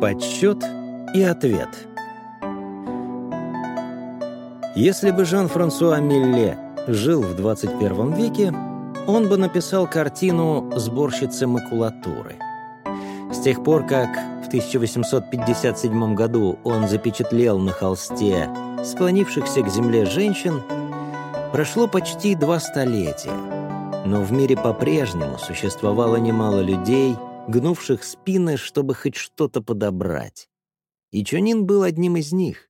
Подсчет и ответ. Если бы Жан-Франсуа Милле жил в 21 веке, он бы написал картину «Сборщицы макулатуры». С тех пор, как в 1857 году он запечатлел на холсте склонившихся к земле женщин, прошло почти два столетия. Но в мире по-прежнему существовало немало людей, гнувших спины, чтобы хоть что-то подобрать. И Чонин был одним из них.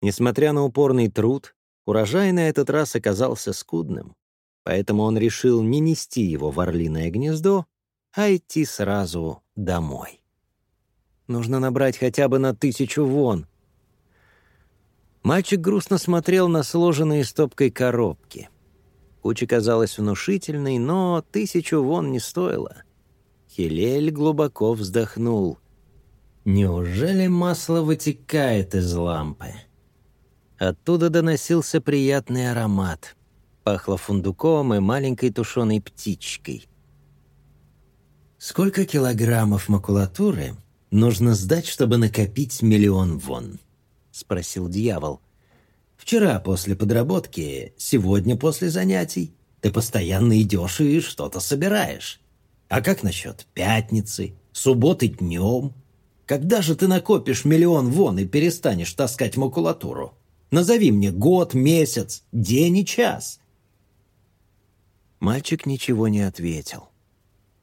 Несмотря на упорный труд, урожай на этот раз оказался скудным, поэтому он решил не нести его в орлиное гнездо, а идти сразу домой. Нужно набрать хотя бы на тысячу вон. Мальчик грустно смотрел на сложенные стопкой коробки. Куча казалась внушительной, но тысячу вон не стоило. Хилель глубоко вздохнул. Неужели масло вытекает из лампы? Оттуда доносился приятный аромат. Пахло фундуком и маленькой тушеной птичкой. «Сколько килограммов макулатуры нужно сдать, чтобы накопить миллион вон?» — спросил дьявол. «Вчера после подработки, сегодня после занятий. Ты постоянно идешь и что-то собираешь. А как насчет пятницы, субботы днем?» Когда же ты накопишь миллион вон и перестанешь таскать макулатуру? Назови мне год, месяц, день и час». Мальчик ничего не ответил.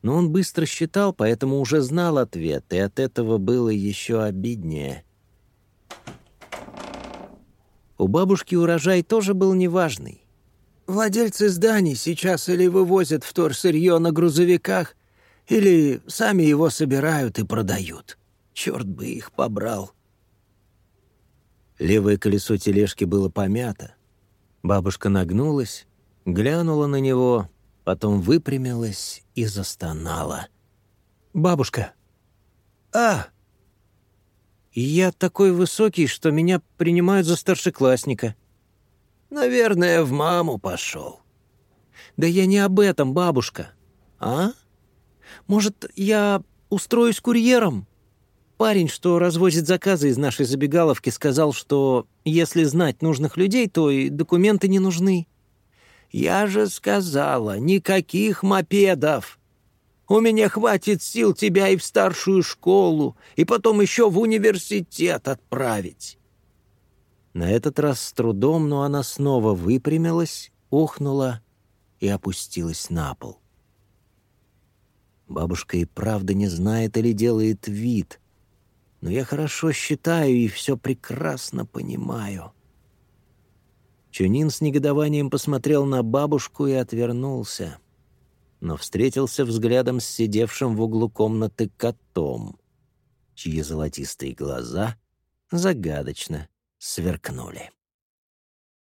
Но он быстро считал, поэтому уже знал ответ, и от этого было еще обиднее. У бабушки урожай тоже был неважный. Владельцы зданий сейчас или вывозят вторсырье на грузовиках, или сами его собирают и продают. Черт бы их побрал. Левое колесо тележки было помято. Бабушка нагнулась, глянула на него, потом выпрямилась и застонала. «Бабушка!» «А!» «Я такой высокий, что меня принимают за старшеклассника». «Наверное, в маму пошел». «Да я не об этом, бабушка». «А? Может, я устроюсь курьером?» Парень, что развозит заказы из нашей забегаловки, сказал, что если знать нужных людей, то и документы не нужны. Я же сказала, никаких мопедов. У меня хватит сил тебя и в старшую школу, и потом еще в университет отправить. На этот раз с трудом, но она снова выпрямилась, ухнула и опустилась на пол. Бабушка и правда не знает или делает вид — но я хорошо считаю и все прекрасно понимаю». Чунин с негодованием посмотрел на бабушку и отвернулся, но встретился взглядом с сидевшим в углу комнаты котом, чьи золотистые глаза загадочно сверкнули.